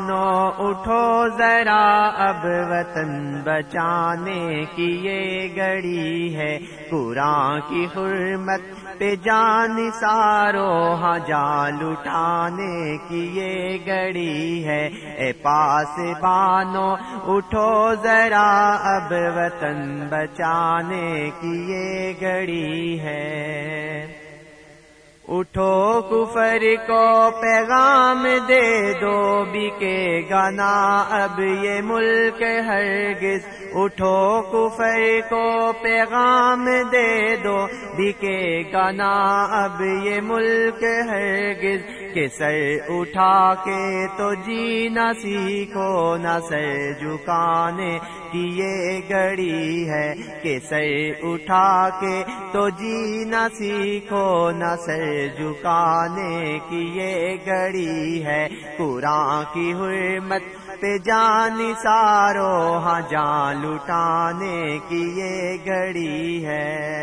اٹھو ذرا اب وطن بچانے کی یہ گڑی ہے۔ قرآن کی حرمت پہ جان سارو ہاں جان لٹانے کی یہ گڑی ہے۔ اے پاس بانو، اٹھو ذرا اب وطن بچانے کی یہ گڑی ہے۔ اٹھو کفر کو پیغام دے دو بکے گنا اب یہ ملک ہرگز اٹھو کفر کو پیغام دے دو بکے گنا اب یہ ملک ہرگز کہ سر اٹھا کے تو جی نہ سیکھو، نہ سر جھکانے کی یہ گڑی ہے کہ سر اٹھا کے تو جی نہ سیکھو، نہ سر جھکانے کی یہ گڑی ہے۔ قرآن کی حرمت پہ جان سارو ہاں جان لٹانے کی یہ گڑی ہے۔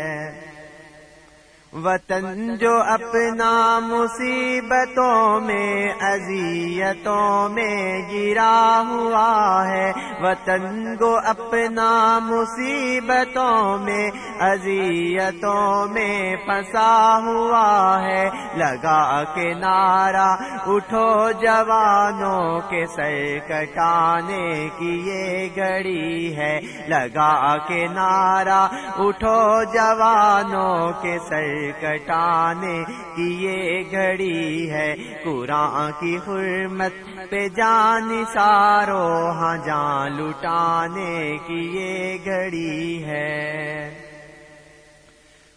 وطن جو اپنا مصیبتوں میں، اذیتوں میں گرا ہوا ہے۔ وطن کو اپنا مصیبتوں میں، اذیتوں میں پھنسا ہوا ہے۔ لگا کے نعرہ اٹھو جوانوں کے سر کٹانے کی یہ گڑی ہے۔ لگا کے نعرہ اٹھو جوانوں کے سر کٹانے کی یہ گھڑی ہے۔ قرآن کی حرمت پہ جان سارو ہاں جان لٹانے کی یہ گھڑی ہے۔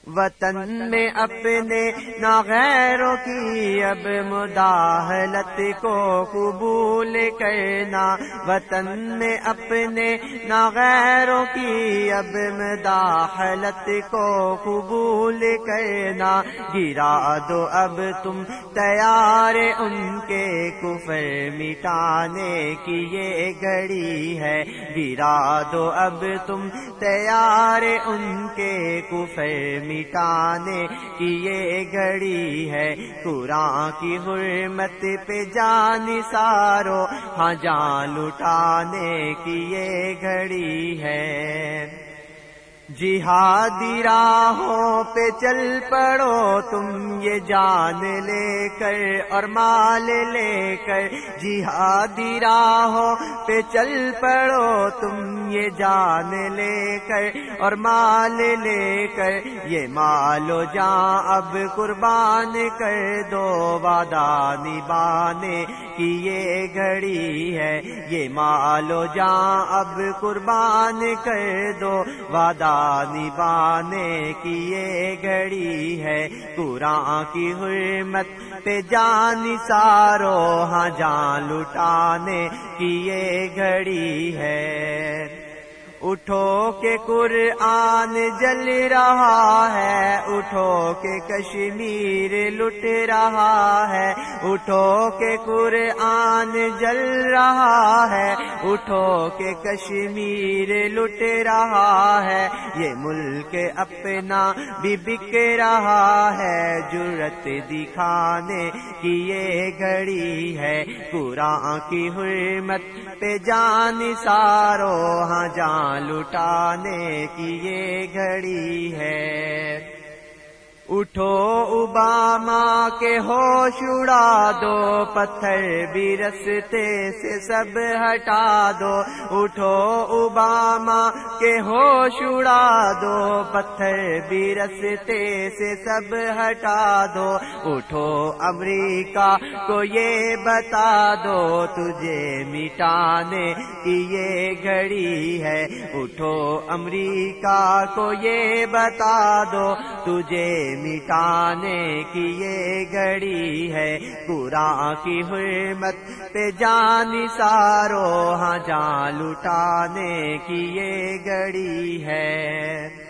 وطن میں اپنے نہ غیروں کی اب مداحلت کو قبول کرنا، وطن میں اپنے نہ غیروں کی اب مداحلت کو قبول کرنا۔ گرا دو اب تم تیار ان کے کفر مٹانے کی یہ گڑی ہے۔ گرا دو اب تم تیار ان کے کفر مٹانے کی یہ گھڑی ہے۔ قرآن کی حرمت پہ جان سارو ہاں جان لٹانے کی یہ گھڑی ہے۔ جہادی راہوں پہ چل پڑو، تم یہ جان لے کر اور مال لے کر جہادی راہوں پہ چل پڑو، تم یہ جان لے کر اور مال لے کر یہ مالو جان اب قربان کر دو وعدہ نبانے کی یہ گھڑی ہے، یہ مالو جان اب قربان کر دو وعدہ نبانے کی یہ گھڑی ہے۔ قرآن کی حرمت پہ جان سارو ہاں جان لٹانے کی یہ گھڑی ہے۔ اٹھو کے قرآن جل رہا ہے۔ اٹھو کے کشمیر لٹ رہا ہے، اٹھو کے قرآن جل رہا ہے، اٹھو کے کشمیر لٹ رہا ہے۔ یہ ملک اپنا بھی بک رہا ہے جرت دکھانے کی یہ گھڑی ہے۔ قرآن کی حرمت پہ جان سارو ہاں جان لٹانے کی یہ گھڑی ہے۔ اٹھو اوباما کے ہوش اڑا دو، پتھر بھی رستے سے سب ہٹا دو۔ اٹھو اوباما کے ہوش اڑا دو، پتھر بھی رستے سے سب ہٹا دو۔ اٹھو امریکہ کو یہ بتا دو، تجھے مٹانے کی یہ گھڑی ہے۔ اٹھو امریکہ کو یہ بتا دو، تجھے مٹانے کی یہ گھڑی ہے۔ قرآن کی حرمت پہ جان سارو ہاں جان لٹانے کی یہ گھڑی ہے۔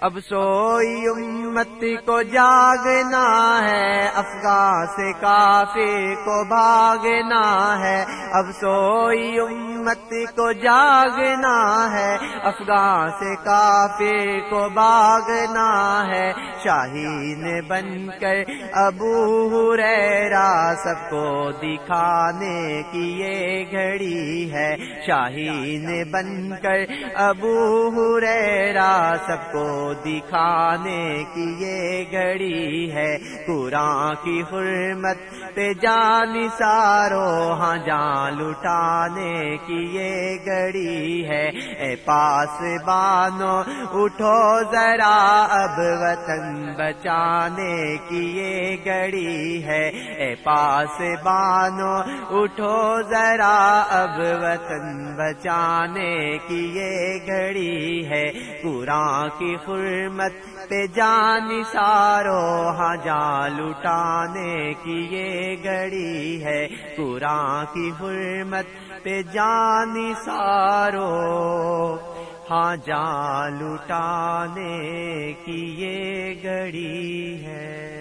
اب سوئی امت کو جاگنا ہے افغان سے کافی کو بھاگنا ہے۔ اب سوئی امت کو جاگنا ہے افغان سے کافی کو بھاگنا ہے۔ شاہین بن کر ابو ریرا سب کو دکھانے کی یہ گھڑی ہے۔ شاہین بن کر ابو ریرا سب کو دکھانے کی یہ گھڑی ہے۔ قرآن کی حرمت پہ جان سارو ہاں جان لٹانے کی یہ گھڑی ہے۔ اے پاس بانو اٹھو ذرا، اب وطن بچانے کی یہ گھڑی ہے۔ اے پاس بانو اٹھو ذرا، اب وطن بچانے کی یہ گھڑی ہے۔ قرآن کی حرمت پہ جان سارو ہاں جان لٹانے کی یہ گڑی ہے۔ قرآن کی حرمت پہ جان سارو ہاں جان لٹانے کی یہ گڑی ہے۔